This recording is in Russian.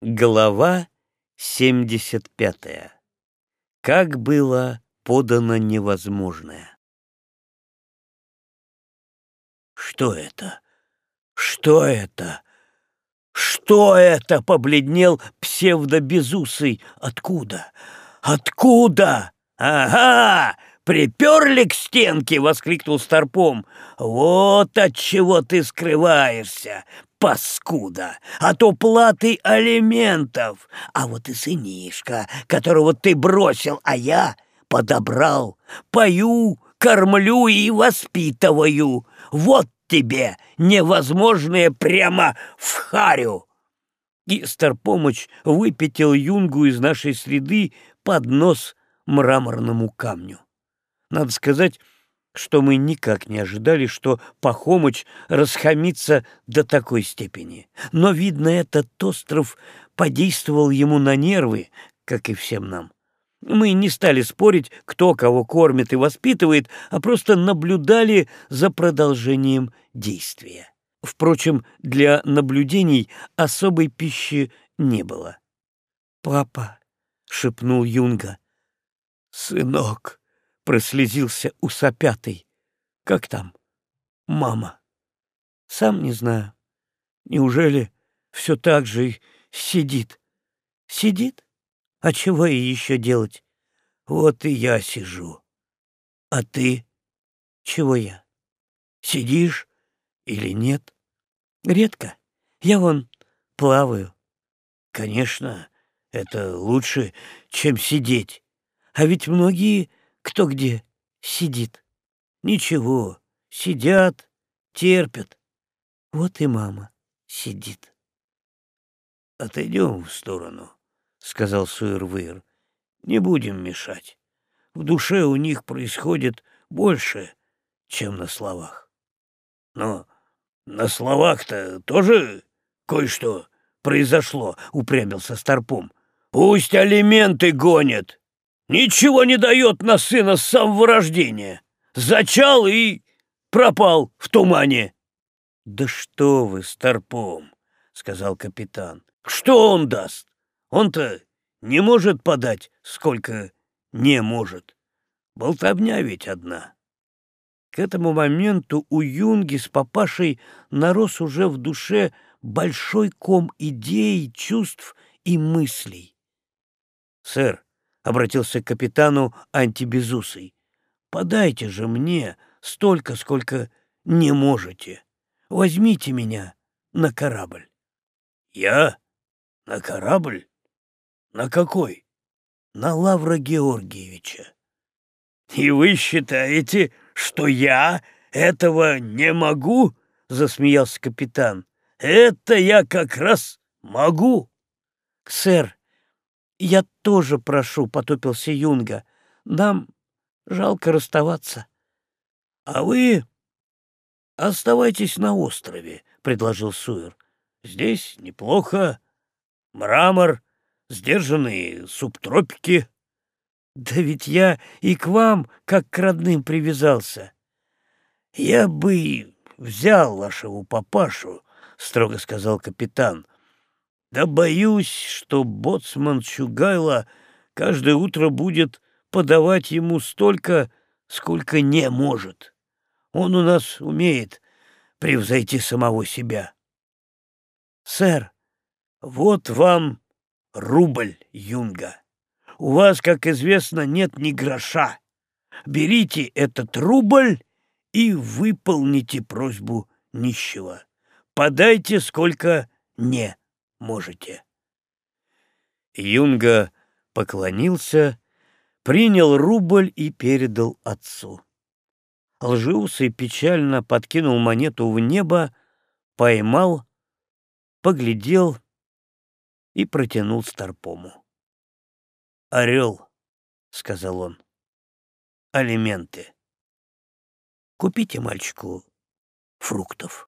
Глава 75. Как было подано невозможное. Что это? Что это? Что это? Побледнел псевдобезусый. Откуда? Откуда? Ага! «Приперли к стенке!» — воскликнул Старпом. «Вот от чего ты скрываешься, паскуда, от уплаты алиментов. А вот и сынишка, которого ты бросил, а я подобрал, пою, кормлю и воспитываю. Вот тебе невозможное прямо в харю!» И Старпомыч выпятил юнгу из нашей среды под нос мраморному камню. Надо сказать, что мы никак не ожидали, что Пахомыч расхамится до такой степени. Но, видно, этот остров подействовал ему на нервы, как и всем нам. Мы не стали спорить, кто кого кормит и воспитывает, а просто наблюдали за продолжением действия. Впрочем, для наблюдений особой пищи не было. «Папа», — шепнул Юнга, — «сынок» прослезился усопятый. Как там? Мама. Сам не знаю. Неужели все так же сидит? Сидит? А чего ей еще делать? Вот и я сижу. А ты? Чего я? Сидишь или нет? Редко. Я вон плаваю. Конечно, это лучше, чем сидеть. А ведь многие кто где сидит. Ничего, сидят, терпят. Вот и мама сидит. — Отойдем в сторону, — сказал Суэрвейр. — Не будем мешать. В душе у них происходит больше, чем на словах. Но на словах-то тоже кое-что произошло, — упрямился Старпом. — Пусть алименты гонят. Ничего не дает на сына с самого рождения. Зачал и пропал в тумане. — Да что вы, старпом, — сказал капитан. — Что он даст? Он-то не может подать, сколько не может. Болтовня ведь одна. К этому моменту у Юнги с папашей нарос уже в душе большой ком идей, чувств и мыслей. — Сэр, обратился к капитану антибезусой. «Подайте же мне столько, сколько не можете. Возьмите меня на корабль». «Я? На корабль? На какой?» «На Лавра Георгиевича». «И вы считаете, что я этого не могу?» — засмеялся капитан. «Это я как раз могу». «Сэр, «Я тоже прошу», — потупился Юнга. «Нам жалко расставаться». «А вы оставайтесь на острове», — предложил Суэр. «Здесь неплохо. Мрамор, сдержанные субтропики». «Да ведь я и к вам, как к родным, привязался». «Я бы взял вашего папашу», — строго сказал капитан. Да боюсь, что боцман Чугайло каждое утро будет подавать ему столько, сколько не может. Он у нас умеет превзойти самого себя. Сэр, вот вам рубль юнга. У вас, как известно, нет ни гроша. Берите этот рубль и выполните просьбу нищего. Подайте сколько не можете. Юнга поклонился, принял рубль и передал отцу. Лжеусый печально подкинул монету в небо, поймал, поглядел и протянул Старпому. «Орел», — сказал он, — «алименты. Купите мальчику фруктов».